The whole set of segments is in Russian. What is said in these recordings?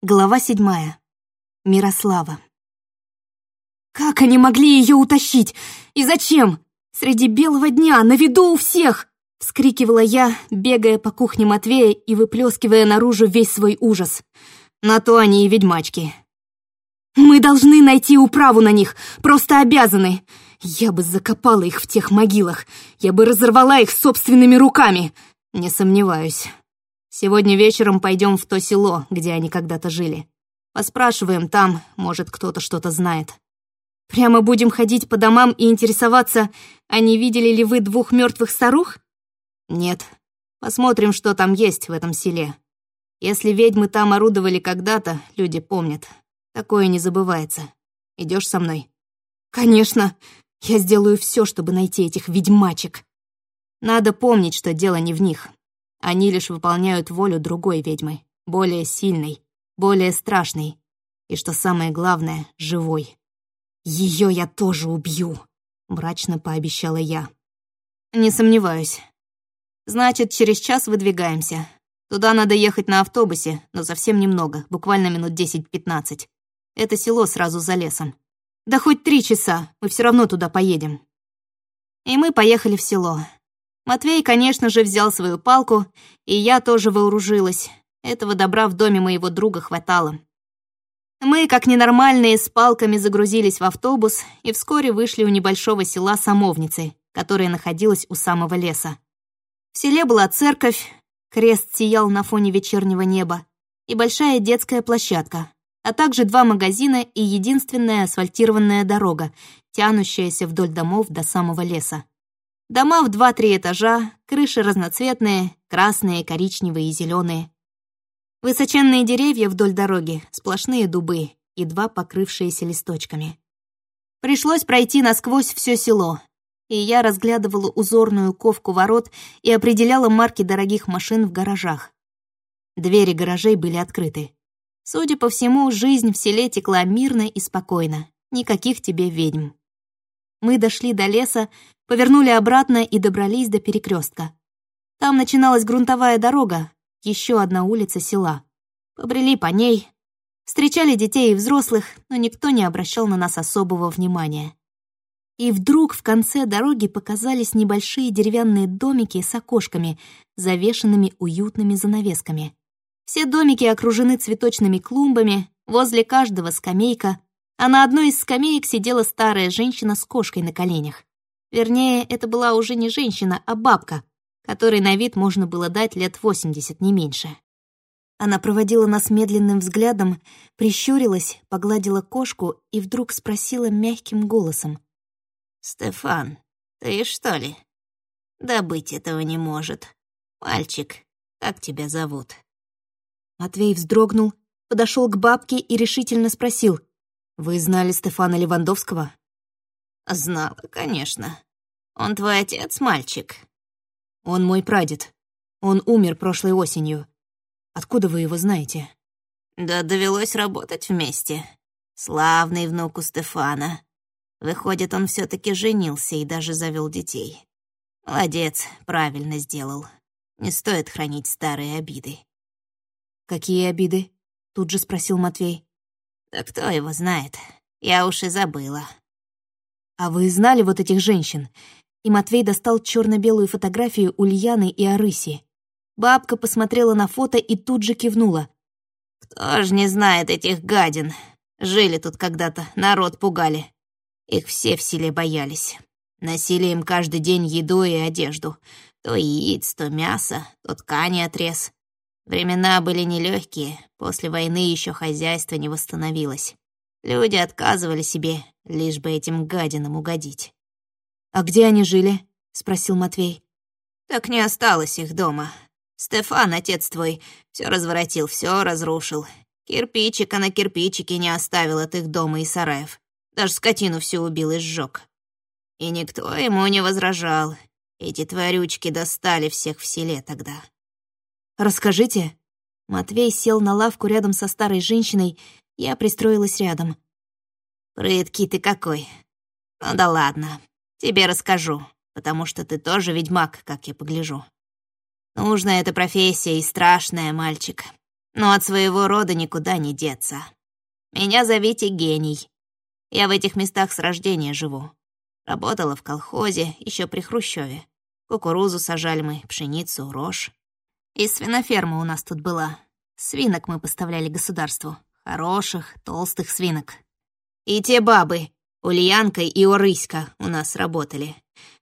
Глава седьмая. Мирослава. Как они могли ее утащить? И зачем? Среди белого дня, на виду у всех! Вскрикивала я, бегая по кухне Матвея и выплескивая наружу весь свой ужас. На то они и ведьмачки. Мы должны найти управу на них, просто обязаны. Я бы закопала их в тех могилах, я бы разорвала их собственными руками. Не сомневаюсь. Сегодня вечером пойдем в то село, где они когда-то жили. Поспрашиваем там, может, кто-то что-то знает. Прямо будем ходить по домам и интересоваться, а не видели ли вы двух мертвых старух? Нет. Посмотрим, что там есть в этом селе. Если ведьмы там орудовали когда-то, люди помнят. Такое не забывается. Идешь со мной? Конечно. Я сделаю все, чтобы найти этих ведьмачек. Надо помнить, что дело не в них. Они лишь выполняют волю другой ведьмы, более сильной, более страшной и, что самое главное, живой. Ее я тоже убью», — мрачно пообещала я. «Не сомневаюсь. Значит, через час выдвигаемся. Туда надо ехать на автобусе, но совсем немного, буквально минут 10-15. Это село сразу за лесом. Да хоть три часа, мы все равно туда поедем». И мы поехали в село. Матвей, конечно же, взял свою палку, и я тоже вооружилась. Этого добра в доме моего друга хватало. Мы, как ненормальные, с палками загрузились в автобус и вскоре вышли у небольшого села Самовницы, которое находилось у самого леса. В селе была церковь, крест сиял на фоне вечернего неба, и большая детская площадка, а также два магазина и единственная асфальтированная дорога, тянущаяся вдоль домов до самого леса. Дома в два-три этажа, крыши разноцветные, красные, коричневые и зеленые. Высоченные деревья вдоль дороги, сплошные дубы, едва покрывшиеся листочками. Пришлось пройти насквозь все село, и я разглядывала узорную ковку ворот и определяла марки дорогих машин в гаражах. Двери гаражей были открыты. Судя по всему, жизнь в селе текла мирно и спокойно. Никаких тебе ведьм. Мы дошли до леса, повернули обратно и добрались до перекрестка. Там начиналась грунтовая дорога, еще одна улица села. Побрели по ней, встречали детей и взрослых, но никто не обращал на нас особого внимания. И вдруг в конце дороги показались небольшие деревянные домики с окошками, завешенными уютными занавесками. Все домики окружены цветочными клумбами, возле каждого скамейка, а на одной из скамеек сидела старая женщина с кошкой на коленях. Вернее, это была уже не женщина, а бабка, которой на вид можно было дать лет восемьдесят, не меньше. Она проводила нас медленным взглядом, прищурилась, погладила кошку и вдруг спросила мягким голосом. «Стефан, ты что ли? Да быть этого не может. Мальчик, как тебя зовут?» Матвей вздрогнул, подошел к бабке и решительно спросил. «Вы знали Стефана Левандовского?» «Знала, конечно. Он твой отец, мальчик?» «Он мой прадед. Он умер прошлой осенью. Откуда вы его знаете?» «Да довелось работать вместе. Славный внук у Стефана. Выходит, он все таки женился и даже завел детей. Молодец, правильно сделал. Не стоит хранить старые обиды». «Какие обиды?» — тут же спросил Матвей. Да кто его знает? Я уж и забыла. А вы знали вот этих женщин? И Матвей достал черно белую фотографию Ульяны и Арыси. Бабка посмотрела на фото и тут же кивнула. Кто ж не знает этих гадин? Жили тут когда-то, народ пугали. Их все в селе боялись. Носили им каждый день еду и одежду. То яиц, то мясо, то ткани отрез. Времена были нелегкие, после войны еще хозяйство не восстановилось. Люди отказывали себе, лишь бы этим гадинам угодить. «А где они жили?» — спросил Матвей. «Так не осталось их дома. Стефан, отец твой, все разворотил, все разрушил. Кирпичика на кирпичике не оставил от их дома и сараев. Даже скотину всю убил и сжег. И никто ему не возражал. Эти тварючки достали всех в селе тогда. «Расскажите». Матвей сел на лавку рядом со старой женщиной, я пристроилась рядом. «Прыткий ты какой. Ну да ладно, тебе расскажу, потому что ты тоже ведьмак, как я погляжу. Нужная эта профессия и страшная, мальчик. но от своего рода никуда не деться. Меня зовите Гений. Я в этих местах с рождения живу. Работала в колхозе еще при Хрущеве. Кукурузу сажали мы, пшеницу, рожь. И свиноферма у нас тут была. Свинок мы поставляли государству. Хороших, толстых свинок. И те бабы, Ульянка и Орыська, у нас работали.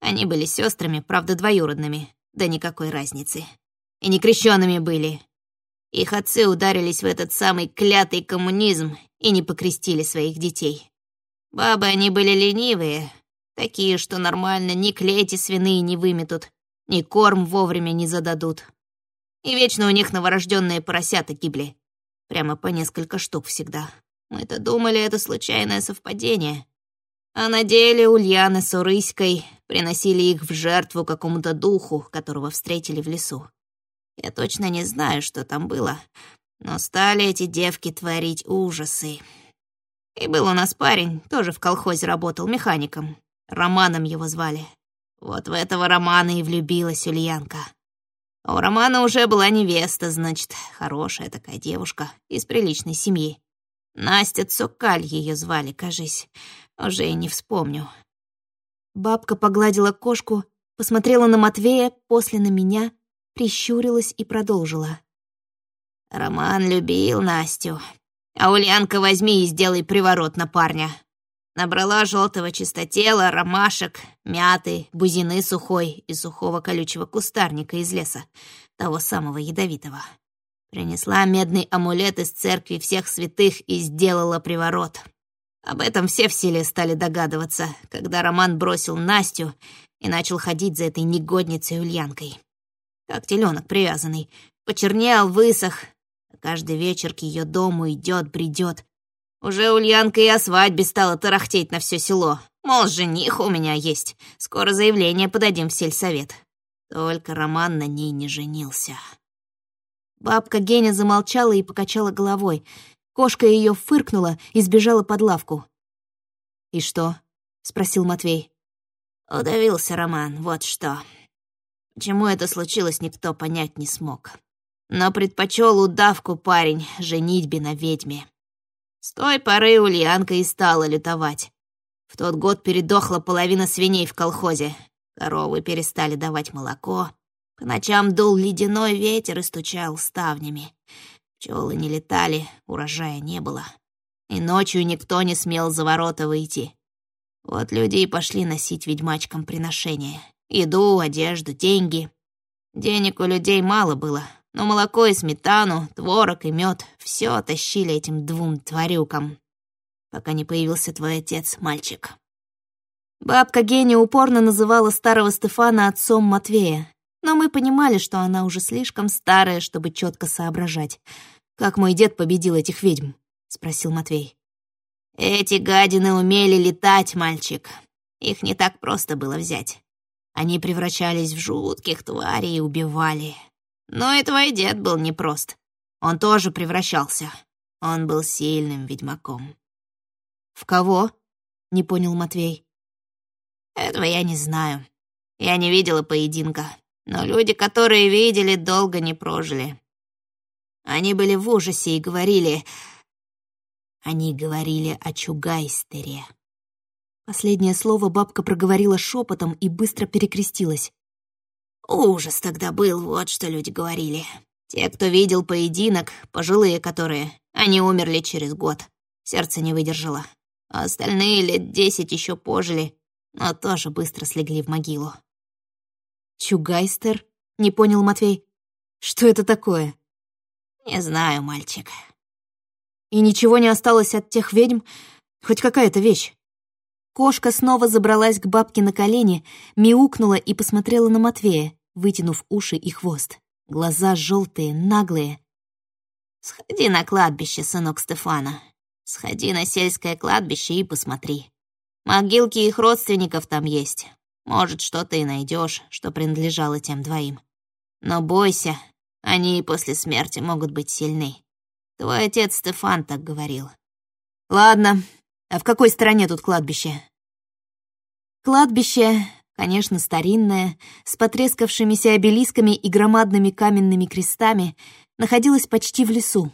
Они были сестрами, правда, двоюродными. Да никакой разницы. И не крещенными были. Их отцы ударились в этот самый клятый коммунизм и не покрестили своих детей. Бабы они были ленивые, Такие, что нормально ни клети свиные не выметут, ни корм вовремя не зададут. И вечно у них новорожденные поросята гибли. Прямо по несколько штук всегда. Мы-то думали, это случайное совпадение. А на деле Ульяна с Урыськой приносили их в жертву какому-то духу, которого встретили в лесу. Я точно не знаю, что там было, но стали эти девки творить ужасы. И был у нас парень, тоже в колхозе работал механиком. Романом его звали. Вот в этого Романа и влюбилась Ульянка. А у Романа уже была невеста, значит, хорошая такая девушка из приличной семьи. Настя Цукаль ее звали, кажись. Уже и не вспомню. Бабка погладила кошку, посмотрела на Матвея, после на меня, прищурилась и продолжила. Роман любил Настю. А Ульянка возьми и сделай приворот на парня. Набрала желтого чистотела, ромашек, мяты, бузины сухой и сухого колючего кустарника из леса, того самого ядовитого. Принесла медный амулет из церкви всех святых и сделала приворот. Об этом все в селе стали догадываться, когда Роман бросил Настю и начал ходить за этой негодницей Ульянкой. Как теленок привязанный, почернел, высох, каждый вечер к ее дому идет, бредет, уже Ульянка и о свадьбе стала тарахтеть на все село. Мол, жених у меня есть. Скоро заявление подадим в сельсовет. Только Роман на ней не женился. Бабка Геня замолчала и покачала головой. Кошка ее фыркнула и сбежала под лавку. «И что?» — спросил Матвей. Удавился Роман, вот что. Почему это случилось, никто понять не смог. Но предпочел удавку парень женитьбе на ведьме. С той поры Ульянка и стала лютовать. В тот год передохла половина свиней в колхозе. Коровы перестали давать молоко. По ночам дул ледяной ветер и стучал ставнями. Пчелы не летали, урожая не было. И ночью никто не смел за ворота выйти. Вот люди и пошли носить ведьмачкам приношения. Еду, одежду, деньги. Денег у людей мало было, но молоко и сметану, творог и мед все тащили этим двум тварюкам, пока не появился твой отец, мальчик. Бабка Геня упорно называла старого Стефана отцом Матвея, но мы понимали, что она уже слишком старая, чтобы четко соображать. «Как мой дед победил этих ведьм?» — спросил Матвей. «Эти гадины умели летать, мальчик. Их не так просто было взять. Они превращались в жутких тварей и убивали. Но и твой дед был непрост. Он тоже превращался. Он был сильным ведьмаком. «В кого?» — не понял Матвей. «Этого я не знаю. Я не видела поединка. Но люди, которые видели, долго не прожили. Они были в ужасе и говорили... Они говорили о Чугайстере». Последнее слово бабка проговорила шепотом и быстро перекрестилась. Ужас тогда был, вот что люди говорили. Те, кто видел поединок, пожилые которые, они умерли через год. Сердце не выдержало. А остальные лет десять еще пожили, но тоже быстро слегли в могилу. «Чугайстер?» — не понял Матвей. «Что это такое?» «Не знаю, мальчик». «И ничего не осталось от тех ведьм? Хоть какая-то вещь?» Кошка снова забралась к бабке на колени, мяукнула и посмотрела на Матвея, вытянув уши и хвост. Глаза желтые, наглые. «Сходи на кладбище, сынок Стефана. Сходи на сельское кладбище и посмотри. Могилки их родственников там есть. Может, что-то и найдешь, что принадлежало тем двоим. Но бойся, они и после смерти могут быть сильны. Твой отец Стефан так говорил. Ладно, а в какой стороне тут кладбище? Кладбище Конечно, старинная, с потрескавшимися обелисками и громадными каменными крестами, находилась почти в лесу.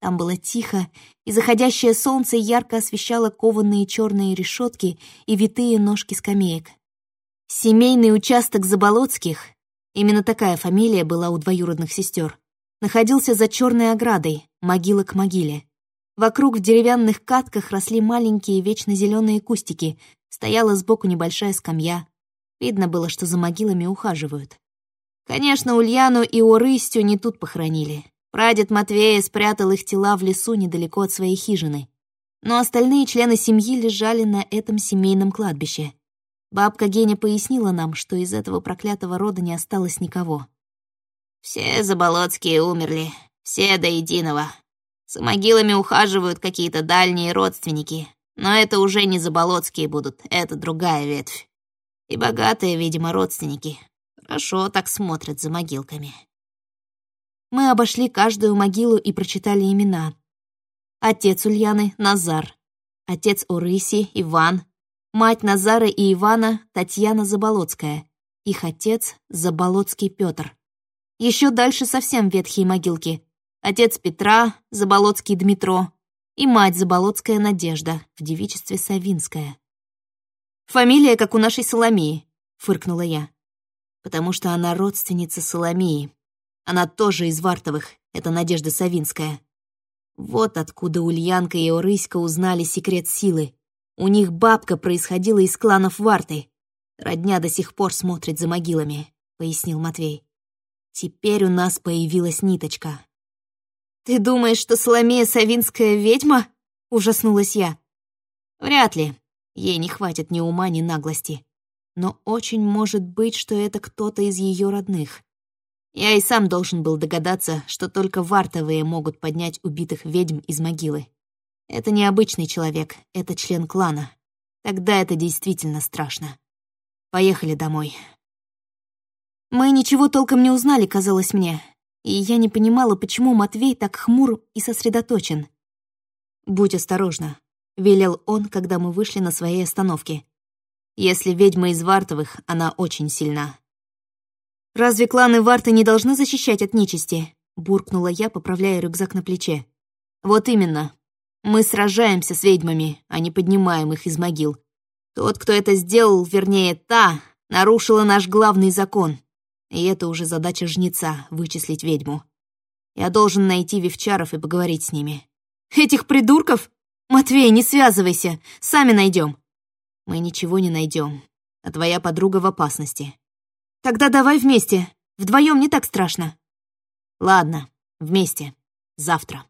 Там было тихо, и заходящее солнце ярко освещало кованые черные решетки и витые ножки скамеек. Семейный участок Заболоцких, именно такая фамилия была у двоюродных сестер, находился за черной оградой, могила к могиле. Вокруг в деревянных катках росли маленькие вечно зеленые кустики, стояла сбоку небольшая скамья. Видно было, что за могилами ухаживают. Конечно, Ульяну и Орыстю не тут похоронили. Прадед Матвея спрятал их тела в лесу недалеко от своей хижины. Но остальные члены семьи лежали на этом семейном кладбище. Бабка Геня пояснила нам, что из этого проклятого рода не осталось никого. «Все заболотские умерли, все до единого. За могилами ухаживают какие-то дальние родственники, но это уже не заболотские будут, это другая ветвь. И богатые, видимо, родственники. Хорошо так смотрят за могилками. Мы обошли каждую могилу и прочитали имена. Отец Ульяны — Назар. Отец Урыси — Иван. Мать Назара и Ивана — Татьяна Заболоцкая. Их отец — Заболоцкий Петр. Еще дальше совсем ветхие могилки отец Петра, Заболоцкий Дмитро и мать Заболоцкая Надежда, в девичестве Савинская. «Фамилия, как у нашей Соломии», — фыркнула я. «Потому что она родственница Соломии. Она тоже из Вартовых, это Надежда Савинская. Вот откуда Ульянка и Орыська узнали секрет силы. У них бабка происходила из кланов Варты. Родня до сих пор смотрит за могилами», — пояснил Матвей. «Теперь у нас появилась ниточка, «Ты думаешь, что Соломея Савинская ведьма?» — ужаснулась я. «Вряд ли. Ей не хватит ни ума, ни наглости. Но очень может быть, что это кто-то из ее родных. Я и сам должен был догадаться, что только вартовые могут поднять убитых ведьм из могилы. Это не обычный человек, это член клана. Тогда это действительно страшно. Поехали домой. Мы ничего толком не узнали, казалось мне, и я не понимала, почему Матвей так хмур и сосредоточен. «Будь осторожна», — велел он, когда мы вышли на своей остановке. «Если ведьма из Вартовых, она очень сильна». «Разве кланы Варты не должны защищать от нечисти?» — буркнула я, поправляя рюкзак на плече. «Вот именно. Мы сражаемся с ведьмами, а не поднимаем их из могил. Тот, кто это сделал, вернее, та, нарушила наш главный закон. И это уже задача жнеца — вычислить ведьму. Я должен найти вивчаров и поговорить с ними. Этих придурков? Матвей, не связывайся, сами найдем. Мы ничего не найдем, а твоя подруга в опасности. Тогда давай вместе, вдвоем не так страшно. Ладно, вместе, завтра.